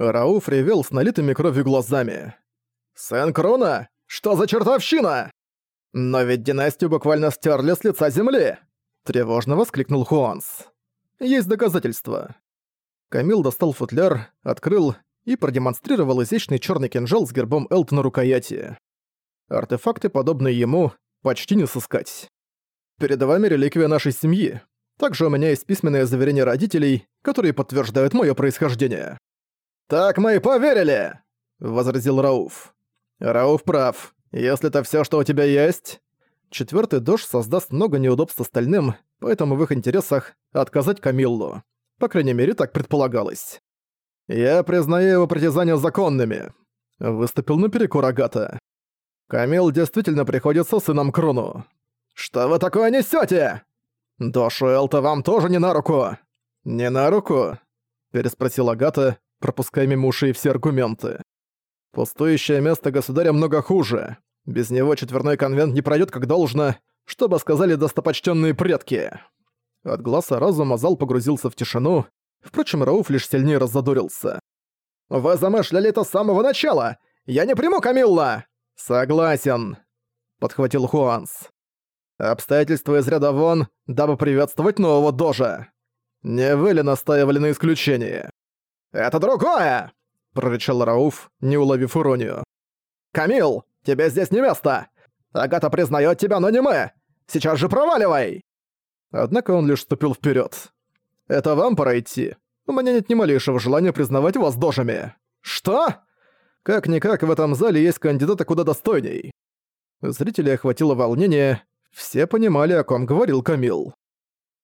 Рауф ревел с налитыми кровью глазами. «Сэн Крона? Что за чертовщина?» «Но ведь династию буквально стерли с лица земли!» Тревожно воскликнул Хуанс. «Есть доказательства». Камил достал футляр, открыл и продемонстрировал изящный черный кинжал с гербом Элт на рукояти. Артефакты, подобные ему, почти не сыскать. Перед вами реликвия нашей семьи. Также у меня есть письменное заверение родителей, которые подтверждают мое происхождение. «Так мы и поверили!» — возразил Рауф. «Рауф прав. Если это все, что у тебя есть...» Четвертый дождь создаст много неудобств остальным, поэтому в их интересах отказать Камиллу. По крайней мере, так предполагалось. «Я признаю его притязания законными», — выступил наперекор Агата. «Камил действительно приходится сыном Крону». «Что вы такое несете? «Дошу Элта вам тоже не на руку!» «Не на руку?» — переспросил Агата, пропуская мимо ушей все аргументы. «Пустующее место государя много хуже. Без него четверной конвент не пройдет как должно, чтобы сказали достопочтенные предки». От глаза разума зал погрузился в тишину, впрочем, Рауф лишь сильнее раззадорился. «Вы замышляли это с самого начала! Я не приму Камилла!» «Согласен», — подхватил Хуанс. Обстоятельства из ряда вон, дабы приветствовать нового дожа. Не вы ли настаивали на исключении? «Это другое!» — прорычал Рауф, не уловив иронию. «Камил, тебе здесь не место! Агата признает тебя, но не мы! Сейчас же проваливай!» Однако он лишь ступил вперед. «Это вам пора идти. У меня нет ни малейшего желания признавать вас дожами». «Что?» Как-никак в этом зале есть кандидаты куда достойней. Зрителей охватило волнение, все понимали, о ком говорил Камил.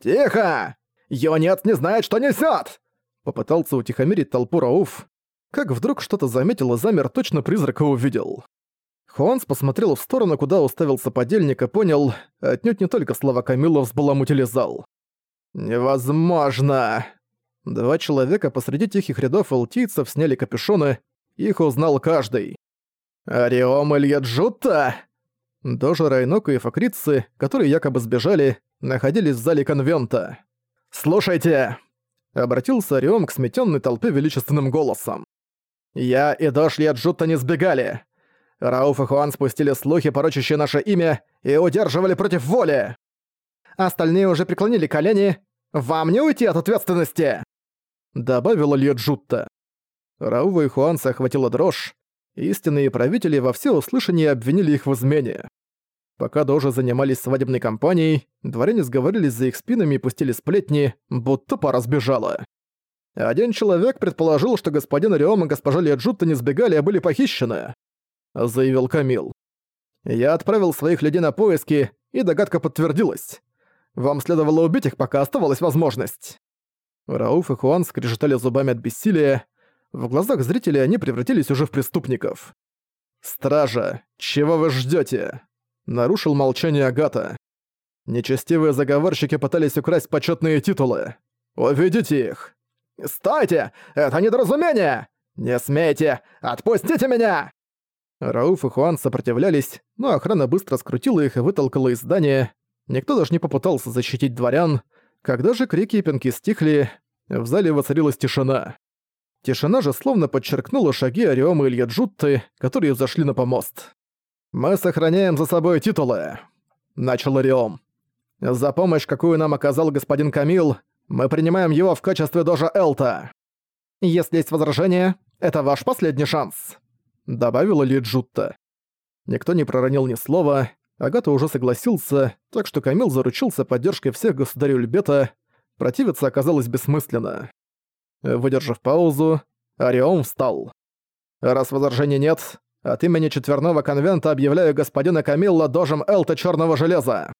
«Тихо! Юнец не знает, что несёт!» Попытался утихомирить толпу Рауф, как вдруг что-то заметил и замер, точно призрака увидел. Хуанс посмотрел в сторону, куда уставился подельник и понял, отнюдь не только слова Камила взбаламутили зал. «Невозможно!» Два человека посреди тихих рядов элтийцев сняли капюшоны, их узнал каждый. «Ариом Илья Джутта!» Дожа Райноку и Факрицы, которые якобы сбежали, находились в зале конвента. «Слушайте!» — обратился Ориом к сметенной толпе величественным голосом. «Я и Дош Яджутта не сбегали. Рауф и Хуан спустили слухи, порочащие наше имя, и удерживали против воли. Остальные уже преклонили колени. Вам не уйти от ответственности!» Добавила Льеджутта. Раува и Хуанса охватила дрожь, Истинные правители во всеуслышание обвинили их в измене. Пока дожи занимались свадебной кампанией, дворяне сговорились за их спинами и пустили сплетни, будто пара сбежала. Один человек предположил, что господин Ориом и госпожа Леджутта не сбегали, а были похищены, заявил Камил. Я отправил своих людей на поиски, и догадка подтвердилась. Вам следовало убить их, пока оставалась возможность. Рауф и Хуан скрежетали зубами от бессилия, в глазах зрителей они превратились уже в преступников. «Стража, чего вы ждёте?» Нарушил молчание Агата. Нечестивые заговорщики пытались украсть почетные титулы. Уведите их. «Стойте! Это недоразумение! Не смейте! Отпустите меня!» Рауф и Хуан сопротивлялись, но охрана быстро скрутила их и вытолкала из здания. Никто даже не попытался защитить дворян. Когда же крики и пинки стихли, в зале воцарилась тишина. Тишина же словно подчеркнула шаги Ориома и Ильяджутты, которые зашли на помост. «Мы сохраняем за собой титулы», — начал Ориом. «За помощь, какую нам оказал господин Камил, мы принимаем его в качестве дожа Элта. Если есть возражения, это ваш последний шанс», — добавила Лиджутта. Никто не проронил ни слова, Агата уже согласился, так что Камил заручился поддержкой всех государей Ульбета, противиться оказалось бессмысленно. Выдержав паузу, Орион встал. «Раз возражений нет, от имени четверного конвента объявляю господина Камилла дожем Элта Черного Железа!»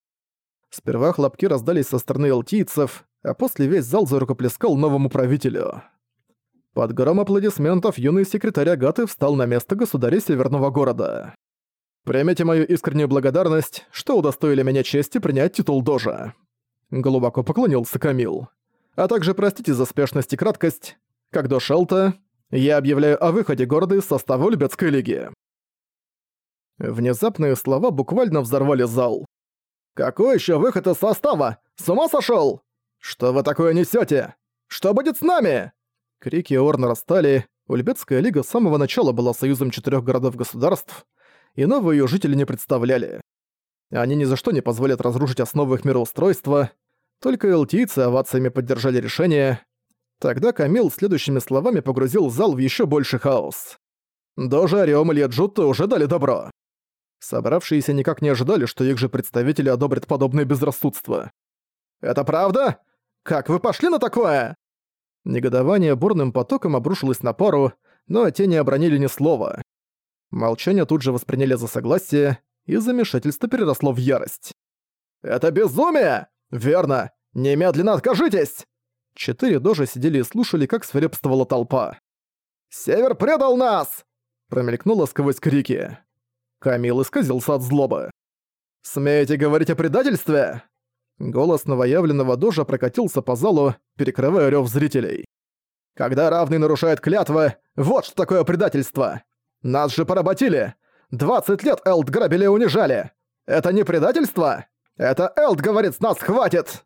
Сперва хлопки раздались со стороны элтийцев, а после весь зал зарукоплескал новому правителю. Под гром аплодисментов юный секретарь Агаты встал на место государя Северного города. «Примите мою искреннюю благодарность, что удостоили меня чести принять титул Дожа». Глубоко поклонился Камил а также простите за спешность и краткость. Как до Шелта, я объявляю о выходе города из состава Любецкой лиги». Внезапные слова буквально взорвали зал. «Какой еще выход из состава? С ума сошел? Что вы такое несете? Что будет с нами?» Крики Ор нарастали, Ульбетская лига с самого начала была союзом четырех городов-государств, и новые ее жители не представляли. Они ни за что не позволят разрушить основы их мироустройства, только элтийцы овациями поддержали решение. Тогда Камил следующими словами погрузил зал в еще больше хаос. Дожи, Ариом и Джутто уже дали добро. Собравшиеся никак не ожидали, что их же представители одобрят подобное безрассудство. «Это правда? Как вы пошли на такое?» Негодование бурным потоком обрушилось на пару, но те не обронили ни слова. Молчание тут же восприняли за согласие, и замешательство переросло в ярость. «Это безумие! Верно! Немедленно откажитесь!» Четыре дожи сидели и слушали, как свирепствовала толпа. «Север предал нас!» Промелькнуло сквозь крики. Камил исказился от злобы. «Смеете говорить о предательстве?» Голос новоявленного дожа прокатился по залу, перекрывая рёв зрителей. «Когда равный нарушает клятвы, вот что такое предательство! Нас же поработили! 20 лет Элд грабили и унижали! Это не предательство? Это Элд говорит, с нас хватит!»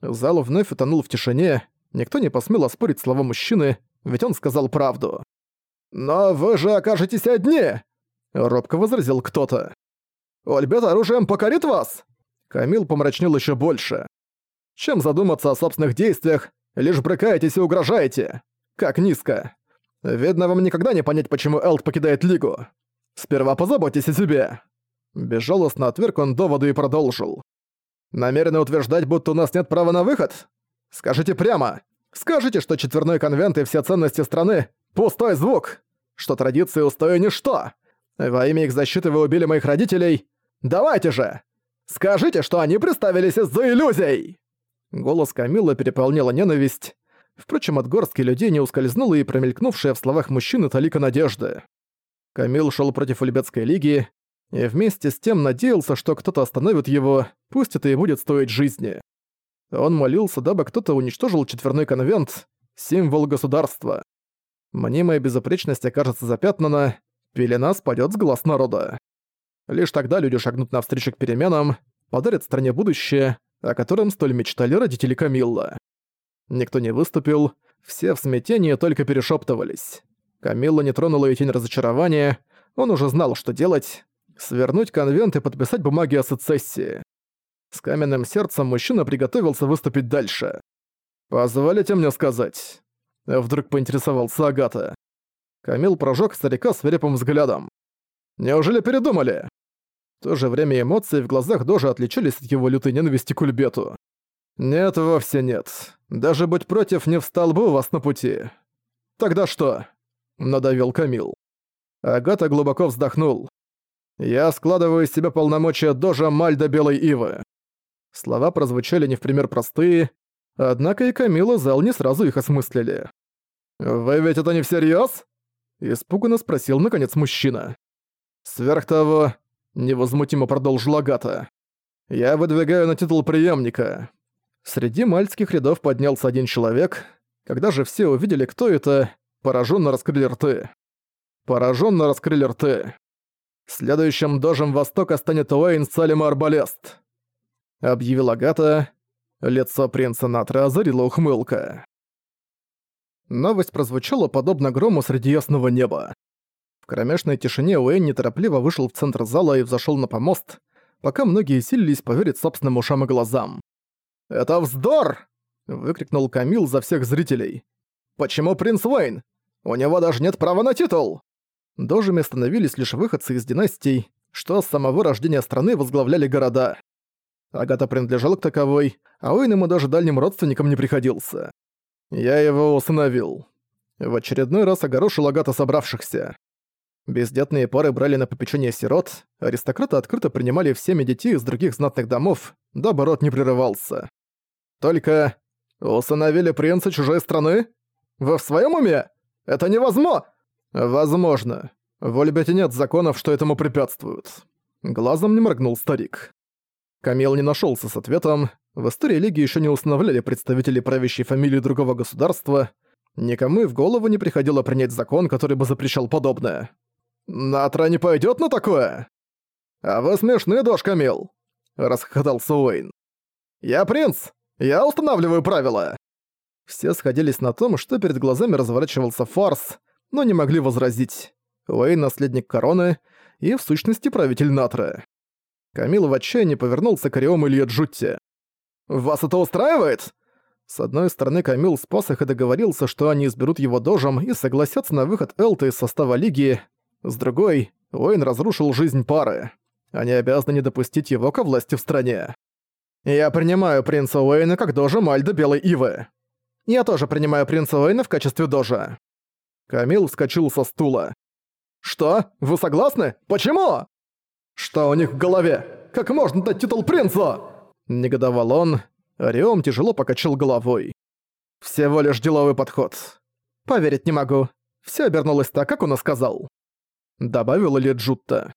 Зал вновь утонул в тишине, никто не посмел оспорить слова мужчины, ведь он сказал правду. «Но вы же окажетесь одни!» — робко возразил кто-то. «Ольбет оружием покорит вас?» Камил помрачнел еще больше. «Чем задуматься о собственных действиях, лишь брыкаетесь и угрожаете. Как низко. Видно, вам никогда не понять, почему Элд покидает Лигу. Сперва позаботьтесь о себе». Безжалостно отверг он доводы и продолжил. «Намерены утверждать, будто у нас нет права на выход? Скажите прямо. Скажите, что четверной конвент и все ценности страны — пустой звук. Что традиции устоя ничто. Во имя их защиты вы убили моих родителей. Давайте же! Скажите, что они представились из-за иллюзий!» Голос Камилла переполняла ненависть. Впрочем, от горстки людей не ускользнула и промелькнувшая в словах мужчины талика надежды. Камил шел против Ульбетской лиги, и вместе с тем надеялся, что кто-то остановит его, пусть это и будет стоить жизни. Он молился, дабы кто-то уничтожил четверной конвент, символ государства. Мнимая безупречность окажется запятнана, пелена спадет с глаз народа. Лишь тогда люди шагнут навстречу к переменам, подарят стране будущее, о котором столь мечтали родители Камилла. Никто не выступил, все в смятении только перешептывались. Камилла не тронула и тень разочарования, он уже знал, что делать. Свернуть конвент и подписать бумаги о сецессии. С каменным сердцем мужчина приготовился выступить дальше. «Позволите мне сказать?» Вдруг поинтересовался Агата. Камил прожёг старика свирепым взглядом. «Неужели передумали?» В то же время эмоции в глазах Дожа отличались от его лютой ненависти к Ульбету. «Нет, вовсе нет. Даже быть против не встал бы у вас на пути». «Тогда что?» — надавил Камил. Агата глубоко вздохнул. «Я складываю из себя полномочия Дожа Мальда Белой Ивы». Слова прозвучали не в пример простые, однако и Камила зал не сразу их осмыслили. «Вы ведь это не всерьёз?» Испуганно спросил, наконец, мужчина. «Сверх того...» — невозмутимо продолжил Агата. «Я выдвигаю на титул преемника». Среди мальских рядов поднялся один человек. Когда же все увидели, кто это, пораженно раскрыли рты. Пораженно раскрыли рты. Следующим дожем Востока станет Уэйн Салема Арбалест. Объявил Агата. Лицо принца Натра озарила ухмылка. Новость прозвучала подобно грому среди ясного неба. В кромешной тишине Уэйн неторопливо вышел в центр зала и взошел на помост, пока многие силились поверить собственным ушам и глазам. «Это вздор!» — выкрикнул Камил за всех зрителей. «Почему принц Уэйн? У него даже нет права на титул!» Дожами становились лишь выходцы из династий, что с самого рождения страны возглавляли города. Агата принадлежал к таковой, а Уэйн ему даже дальним родственникам не приходился. Я его усыновил. В очередной раз огорошил Агата собравшихся. Бездетные пары брали на попечение сирот, аристократы открыто принимали всеми детей из других знатных домов, дабы род не прерывался. Только усыновили принца чужой страны? Вы в своем уме? Это невозможно! Возможно. В Ольбете нет законов, что этому препятствуют. Глазом не моргнул старик. Камил не нашелся с ответом, в истории Лиги еще не устанавливали представители правящей фамилии другого государства. Никому и в голову не приходило принять закон, который бы запрещал подобное. «Натра не пойдет на такое?» «А вы смешны, дождь Камил!» — расхохотался Уэйн. «Я принц! Я устанавливаю правила!» Все сходились на том, что перед глазами разворачивался фарс, но не могли возразить. Уэйн — наследник короны и, в сущности, правитель Натры. Камил в отчаянии повернулся к Ариому Илье Джутти. «Вас это устраивает?» С одной стороны, Камил спас их договорился, что они изберут его дожем и согласятся на выход Элты из состава Лиги. С другой, Уэйн разрушил жизнь пары. Они обязаны не допустить его ко власти в стране. «Я принимаю принца Уэйна как дожа Мальда Белой Ивы. Я тоже принимаю принца Уэйна в качестве дожа». Камил вскочил со стула. «Что? Вы согласны? Почему?» «Что у них в голове? Как можно дать титул принцу?» Негодовал он. Ариом тяжело покачал головой. «Всего лишь деловой подход. Поверить не могу. Все обернулось так, как он и сказал». Добавила ли Джутта.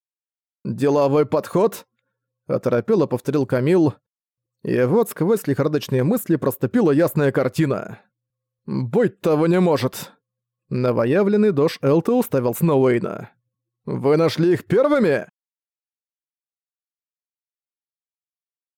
«Деловой подход?» Оторопело повторил Камил. И вот сквозь лихорадочные мысли проступила ясная картина. «Быть того не может!» Новоявленный дож Элта уставился на Уэйна. «Вы нашли их первыми?»